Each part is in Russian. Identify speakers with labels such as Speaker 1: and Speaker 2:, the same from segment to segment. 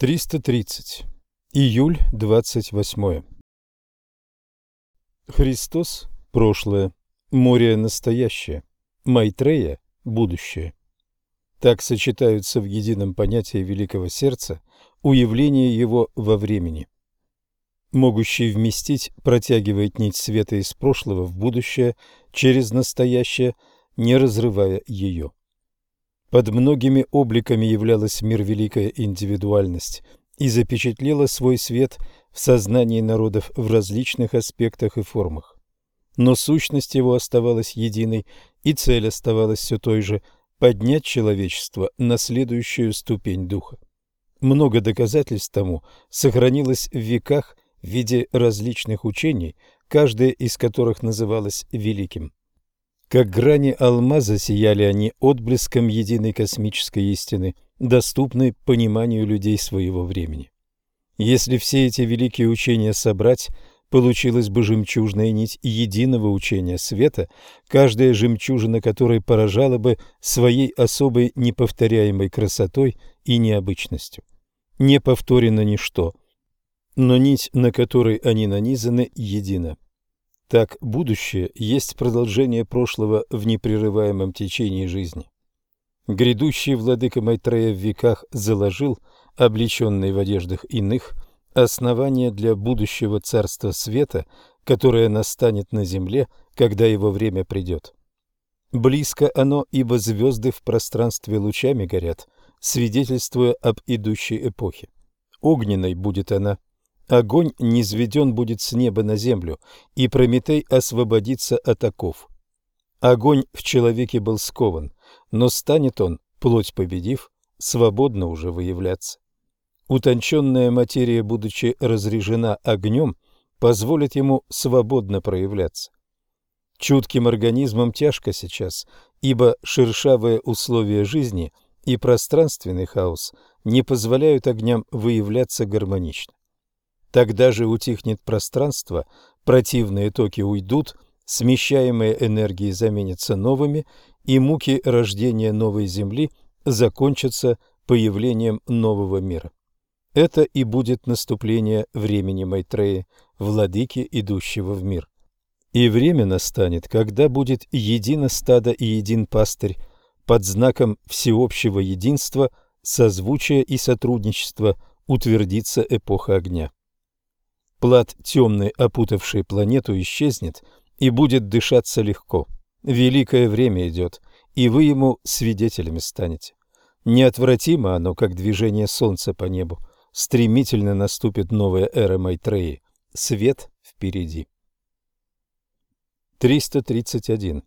Speaker 1: 330. Июль 28. Христос – прошлое, море – настоящее, Майтрея – будущее. Так сочетаются в едином понятии великого сердца уявление его во времени. Могущий вместить протягивает нить света из прошлого в будущее через настоящее, не разрывая ее. Под многими обликами являлась мир великая индивидуальность и запечатлела свой свет в сознании народов в различных аспектах и формах. Но сущность его оставалась единой, и цель оставалась все той же – поднять человечество на следующую ступень духа. Много доказательств тому сохранилось в веках в виде различных учений, каждое из которых называлось великим. Как грани алмаза сияли они отблеском единой космической истины, доступной пониманию людей своего времени. Если все эти великие учения собрать, получилась бы жемчужная нить единого учения света, каждая жемчужина которой поражала бы своей особой неповторяемой красотой и необычностью. Не повторено ничто, но нить, на которой они нанизаны, едина. Так будущее есть продолжение прошлого в непрерываемом течении жизни. Грядущий владыка Майтрея в веках заложил, облеченный в одеждах иных, основание для будущего царства света, которое настанет на земле, когда его время придет. Близко оно, ибо звезды в пространстве лучами горят, свидетельствуя об идущей эпохе. Огненной будет она, Огонь низведен будет с неба на землю, и Прометей освободится от оков. Огонь в человеке был скован, но станет он, плоть победив, свободно уже выявляться. Утонченная материя, будучи разрежена огнем, позволит ему свободно проявляться. Чутким организмам тяжко сейчас, ибо шершавые условия жизни и пространственный хаос не позволяют огням выявляться гармонично. Тогда же утихнет пространство, противные токи уйдут, смещаемые энергии заменятся новыми, и муки рождения новой Земли закончатся появлением нового мира. Это и будет наступление времени Майтреи, владыки, идущего в мир. И время настанет, когда будет едино стадо и един пастырь, под знаком всеобщего единства, созвучия и сотрудничества утвердится эпоха огня. Плат темный, опутавший планету, исчезнет и будет дышаться легко. Великое время идет, и вы ему свидетелями станете. Неотвратимо оно, как движение солнца по небу. Стремительно наступит новая эра Майтреи. Свет впереди. 331.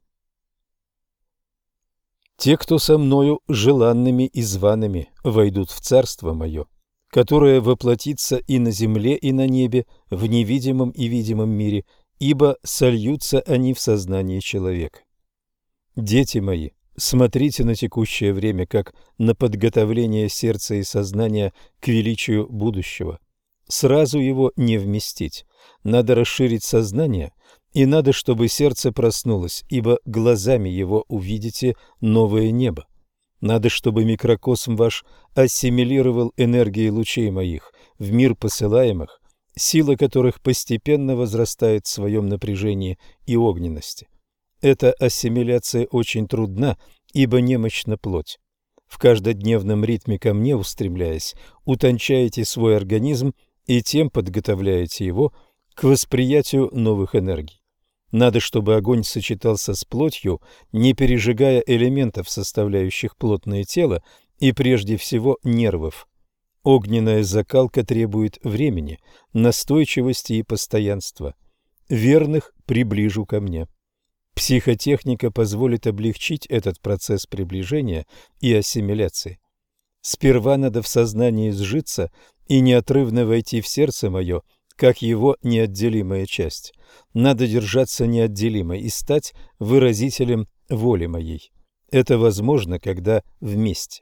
Speaker 1: Те, кто со мною желанными и зваными войдут в царство мое, которое воплотится и на земле, и на небе, в невидимом и видимом мире, ибо сольются они в сознании человека. Дети мои, смотрите на текущее время как на подготовление сердца и сознания к величию будущего. Сразу его не вместить. Надо расширить сознание, и надо, чтобы сердце проснулось, ибо глазами его увидите новое небо. Надо, чтобы микрокосм ваш ассимилировал энергии лучей моих в мир посылаемых, сила которых постепенно возрастает в своем напряжении и огненности. Эта ассимиляция очень трудна, ибо немощна плоть. В каждодневном ритме ко мне устремляясь, утончаете свой организм и тем подготовляете его к восприятию новых энергий. Надо, чтобы огонь сочетался с плотью, не пережигая элементов, составляющих плотное тело, и прежде всего нервов. Огненная закалка требует времени, настойчивости и постоянства. Верных приближу ко мне. Психотехника позволит облегчить этот процесс приближения и ассимиляции. Сперва надо в сознании сжиться и неотрывно войти в сердце мое – как его неотделимая часть. Надо держаться неотделимо и стать выразителем воли моей. Это возможно, когда вместе.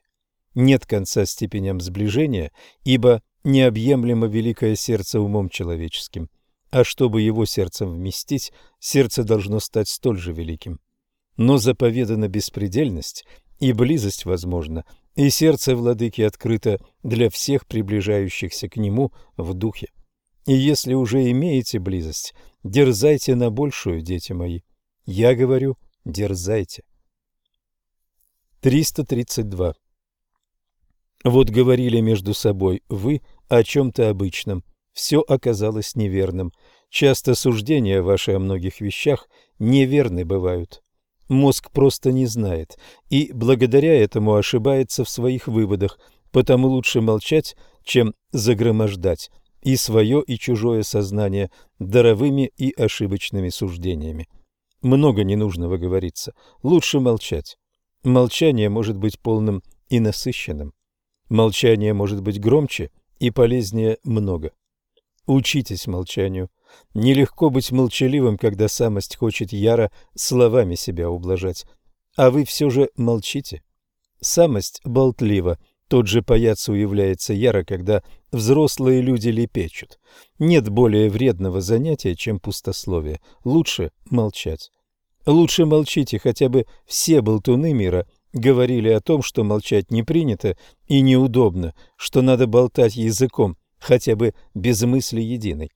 Speaker 1: Нет конца степеням сближения, ибо необъемлемо великое сердце умом человеческим. А чтобы его сердцем вместить, сердце должно стать столь же великим. Но заповедана беспредельность, и близость возможна, и сердце владыки открыто для всех приближающихся к нему в духе. И если уже имеете близость, дерзайте на большую, дети мои. Я говорю, дерзайте. 332. Вот говорили между собой вы о чем-то обычном, все оказалось неверным. Часто суждения ваши о многих вещах неверны бывают. Мозг просто не знает и благодаря этому ошибается в своих выводах, потому лучше молчать, чем загромождать и свое, и чужое сознание даровыми и ошибочными суждениями. Много ненужного говорится, лучше молчать. Молчание может быть полным и насыщенным. Молчание может быть громче и полезнее много. Учитесь молчанию. Нелегко быть молчаливым, когда самость хочет яро словами себя ублажать. А вы все же молчите. Самость болтлива. Тот же паяц уявляется яро, когда взрослые люди лепечут. Нет более вредного занятия, чем пустословие. Лучше молчать. Лучше молчите, хотя бы все болтуны мира говорили о том, что молчать не принято и неудобно, что надо болтать языком, хотя бы без мысли единой.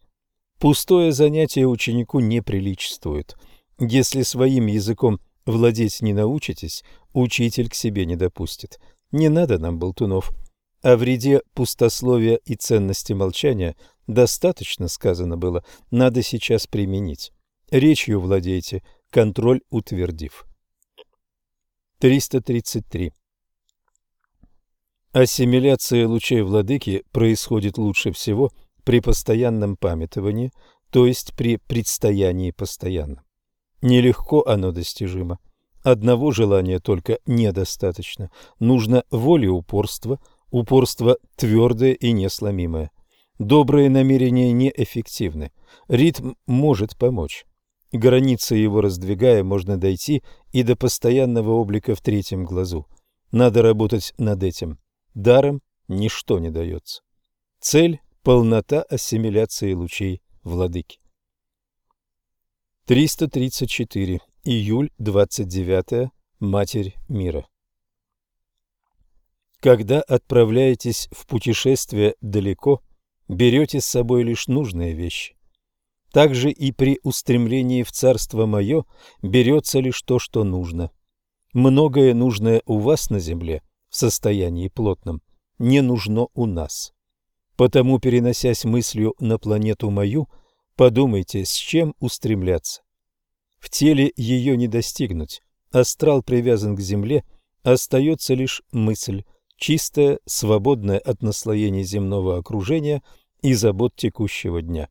Speaker 1: Пустое занятие ученику не приличествует. Если своим языком владеть не научитесь, учитель к себе не допустит. Не надо нам болтунов. О вреде пустословия и ценности молчания достаточно сказано было, надо сейчас применить. Речью владейте, контроль утвердив. 333. Ассимиляция лучей владыки происходит лучше всего – при постоянном памятовании, то есть при предстоянии постоянном. Нелегко оно достижимо. Одного желания только недостаточно. Нужно воли упорство, упорство твердое и несломимое. Добрые намерения неэффективны. Ритм может помочь. Границы его раздвигая, можно дойти и до постоянного облика в третьем глазу. Надо работать над этим. Даром ничто не дается. Цель полнота ассимиляции лучей владыки. 334. Июль 29. Матерь мира. Когда отправляетесь в путешествие далеко, берете с собой лишь нужные вещи. Также и при устремлении в Царство Мое берется лишь то, что нужно. Многое нужное у вас на земле в состоянии плотном не нужно у нас. Потому, переносясь мыслью на планету мою, подумайте, с чем устремляться. В теле ее не достигнуть, астрал привязан к земле, остается лишь мысль, чистая, свободная от наслоений земного окружения и забот текущего дня.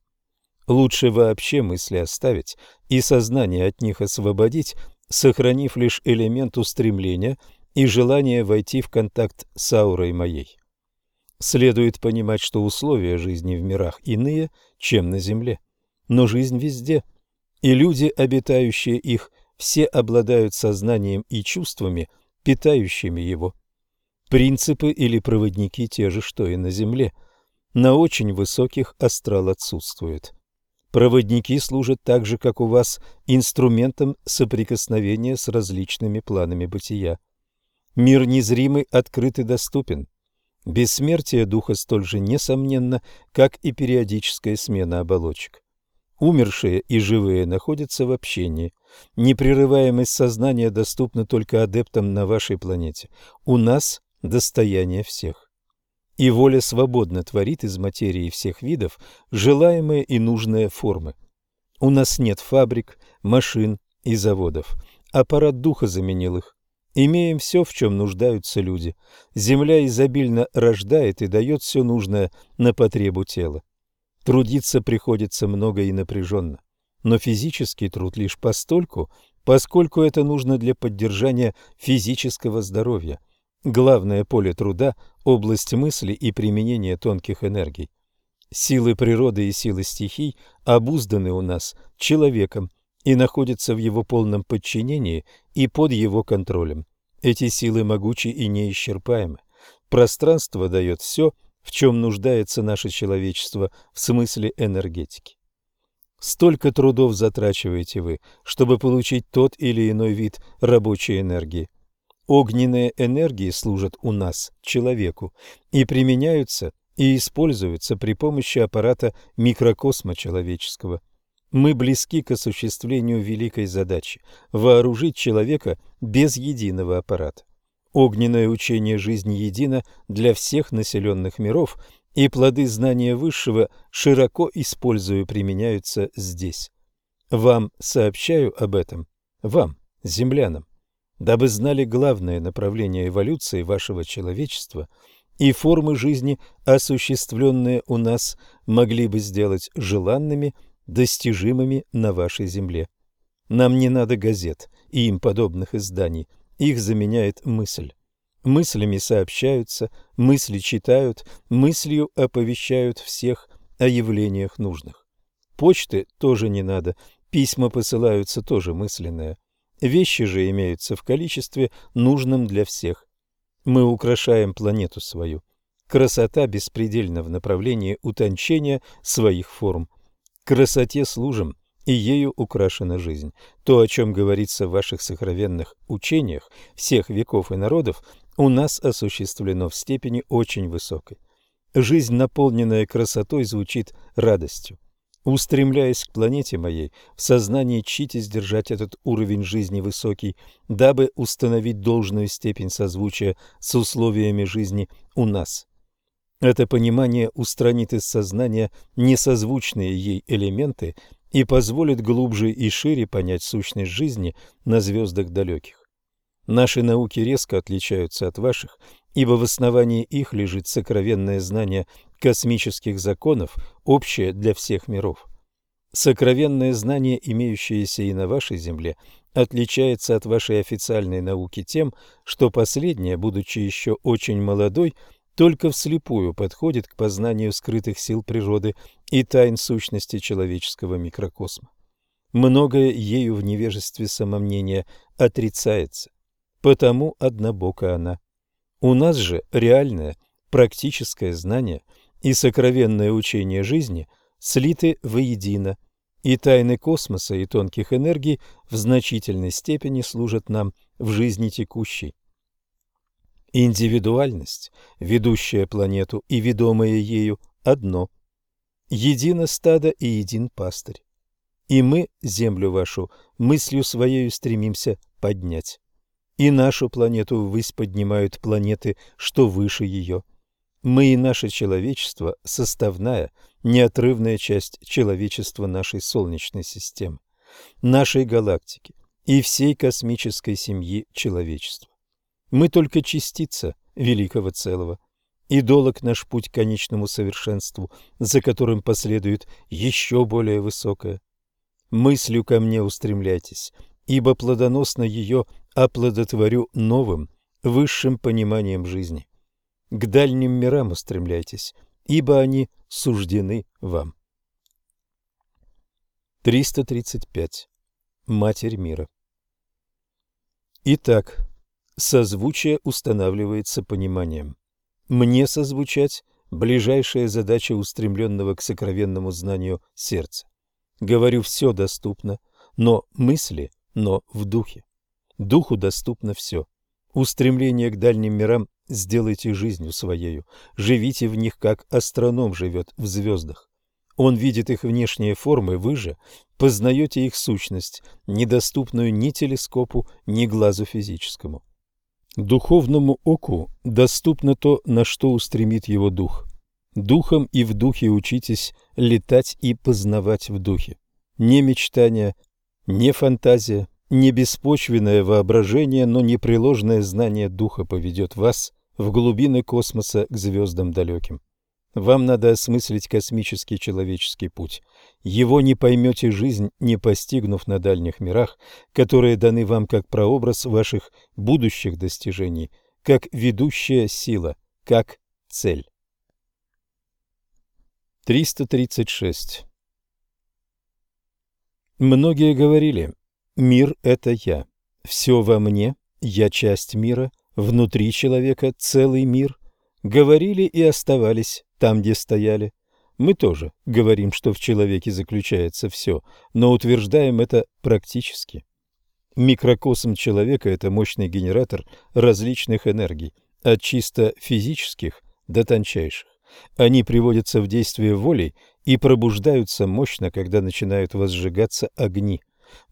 Speaker 1: Лучше вообще мысли оставить и сознание от них освободить, сохранив лишь элемент устремления и желание войти в контакт с аурой моей. Следует понимать, что условия жизни в мирах иные, чем на Земле. Но жизнь везде, и люди, обитающие их, все обладают сознанием и чувствами, питающими его. Принципы или проводники те же, что и на Земле. На очень высоких астрал отсутствует. Проводники служат так же, как у вас, инструментом соприкосновения с различными планами бытия. Мир незримый открыт и доступен. Бессмертие духа столь же несомненно, как и периодическая смена оболочек. Умершие и живые находятся в общении. Непрерываемость сознания доступна только адептам на вашей планете. У нас достояние всех. И воля свободно творит из материи всех видов желаемые и нужные формы. У нас нет фабрик, машин и заводов. Аппарат духа заменил их. Имеем все, в чем нуждаются люди. Земля изобильно рождает и дает все нужное на потребу тела. Трудиться приходится много и напряженно. Но физический труд лишь постольку, поскольку это нужно для поддержания физического здоровья. Главное поле труда – область мысли и применения тонких энергий. Силы природы и силы стихий обузданы у нас человеком – и находится в его полном подчинении и под его контролем. Эти силы могучи и неисчерпаемы. Пространство дает все, в чем нуждается наше человечество в смысле энергетики. Столько трудов затрачиваете вы, чтобы получить тот или иной вид рабочей энергии. Огненные энергии служат у нас, человеку, и применяются и используются при помощи аппарата микрокосма человеческого. Мы близки к осуществлению великой задачи – вооружить человека без единого аппарата. Огненное учение жизни едино для всех населенных миров, и плоды знания высшего широко используя применяются здесь. Вам сообщаю об этом, вам, землянам, дабы знали главное направление эволюции вашего человечества и формы жизни, осуществленные у нас, могли бы сделать желанными, достижимыми на вашей земле. Нам не надо газет и им подобных изданий, их заменяет мысль. Мыслями сообщаются, мысли читают, мыслью оповещают всех о явлениях нужных. Почты тоже не надо, письма посылаются тоже мысленные. Вещи же имеются в количестве, нужном для всех. Мы украшаем планету свою. Красота беспредельна в направлении утончения своих форм. Красоте служим, и ею украшена жизнь. То, о чем говорится в ваших сокровенных учениях всех веков и народов, у нас осуществлено в степени очень высокой. Жизнь, наполненная красотой, звучит радостью. Устремляясь к планете моей, в сознании чтите держать этот уровень жизни высокий, дабы установить должную степень созвучия с условиями жизни у нас. Это понимание устранит из сознания несозвучные ей элементы и позволит глубже и шире понять сущность жизни на звездах далеких. Наши науки резко отличаются от ваших, ибо в основании их лежит сокровенное знание космических законов, общее для всех миров. Сокровенное знание, имеющееся и на вашей Земле, отличается от вашей официальной науки тем, что последняя, будучи еще очень молодой, только вслепую подходит к познанию скрытых сил природы и тайн сущности человеческого микрокосма. Многое ею в невежестве самомнения отрицается, потому однобока она. У нас же реальное, практическое знание и сокровенное учение жизни слиты воедино, и тайны космоса и тонких энергий в значительной степени служат нам в жизни текущей. Индивидуальность, ведущая планету и ведомая ею, одно. Едино стадо и един пастырь. И мы, землю вашу, мыслью своею стремимся поднять и нашу планету ввысь поднимают планеты, что выше ее. Мы и наше человечество – составная, неотрывная часть человечества нашей Солнечной системы, нашей галактики и всей космической семьи человечества. Мы только частица великого целого, и долг наш путь к конечному совершенству, за которым последует еще более высокое. Мыслью ко мне устремляйтесь, ибо плодоносно ее оплодотворю новым, высшим пониманием жизни. К дальним мирам устремляйтесь, ибо они суждены вам. 335. Матерь мира. Итак, созвучие устанавливается пониманием. Мне созвучать – ближайшая задача устремленного к сокровенному знанию сердца. Говорю, все доступно, но мысли, но в духе. Духу доступно все. Устремление к дальним мирам сделайте жизнью своею. Живите в них, как астроном живет в звездах. Он видит их внешние формы, вы же познаете их сущность, недоступную ни телескопу, ни глазу физическому. Духовному оку доступно то, на что устремит его дух. Духом и в духе учитесь летать и познавать в духе. Не мечтания, не фантазия, не беспочвенное воображение, но непреложное знание духа поведет вас в глубины космоса к звездам далеким. Вам надо осмыслить космический человеческий путь. Его не поймете жизнь, не постигнув на дальних мирах, которые даны вам как прообраз ваших будущих достижений, как ведущая сила, как цель. 336. Многие говорили, Мир – это я. Все во мне, я часть мира, внутри человека целый мир. Говорили и оставались там, где стояли. Мы тоже говорим, что в человеке заключается все, но утверждаем это практически. Микрокосм человека – это мощный генератор различных энергий, от чисто физических до тончайших. Они приводятся в действие волей и пробуждаются мощно, когда начинают возжигаться огни.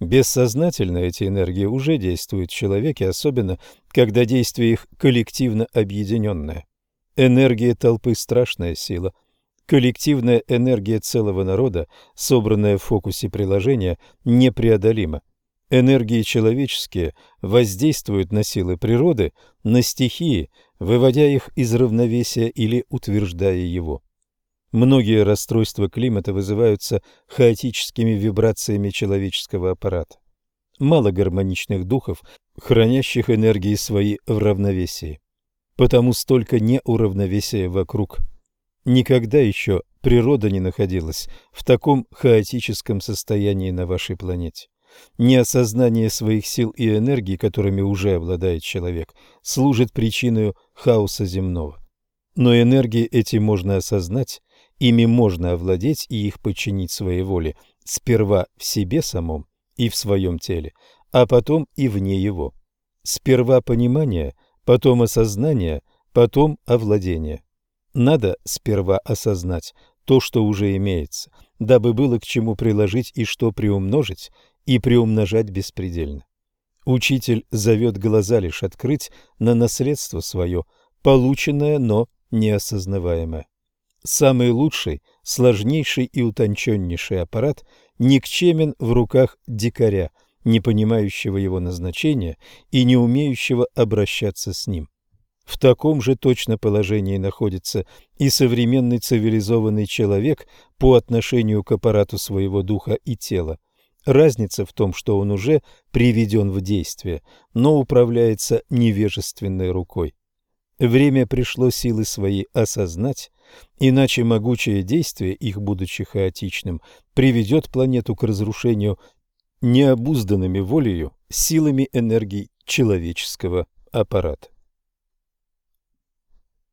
Speaker 1: Бессознательно эти энергии уже действуют в человеке, особенно когда действие их коллективно объединенное. Энергия толпы – страшная сила. Коллективная энергия целого народа, собранная в фокусе приложения, непреодолима. Энергии человеческие воздействуют на силы природы, на стихии, выводя их из равновесия или утверждая его. Многие расстройства климата вызываются хаотическими вибрациями человеческого аппарата. Мало гармоничных духов, хранящих энергии свои в равновесии. Потому столько неуравновесия вокруг. Никогда еще природа не находилась в таком хаотическом состоянии на вашей планете. Неосознание своих сил и энергий, которыми уже обладает человек, служит причиной хаоса земного. Но энергии эти можно осознать, ими можно овладеть и их подчинить своей воле, сперва в себе самом и в своем теле, а потом и вне его. Сперва понимание, потом осознание, потом овладение. Надо сперва осознать то, что уже имеется, дабы было к чему приложить и что приумножить, и приумножать беспредельно. Учитель зовет глаза лишь открыть на наследство свое, полученное, но неосознаваемое. Самый лучший, сложнейший и утонченнейший аппарат никчемен в руках дикаря, не понимающего его назначения и не умеющего обращаться с ним. В таком же точно положении находится и современный цивилизованный человек по отношению к аппарату своего духа и тела. Разница в том, что он уже приведен в действие, но управляется невежественной рукой. Время пришло силы свои осознать, иначе могучее действие, их будучи хаотичным, приведет планету к разрушению необузданными волею силами энергий человеческого аппарата.